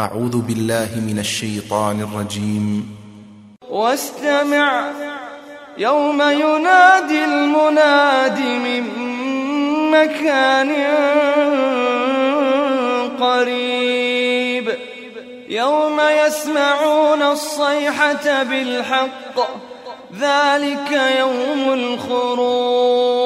أعوذ بالله من الشيطان الرجيم. واستمع يوم ينادي المناد من مكان قريب. يوم يسمعون الصيحة بالحق ذلك يوم الخروج.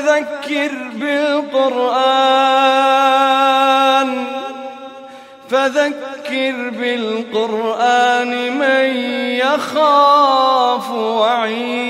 فذكر بالقرآن فذكر بالقرآن من يخاف وعيد.